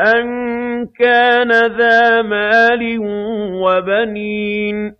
أَن كَانَ ذَا مَالٍ وَبَنِينَ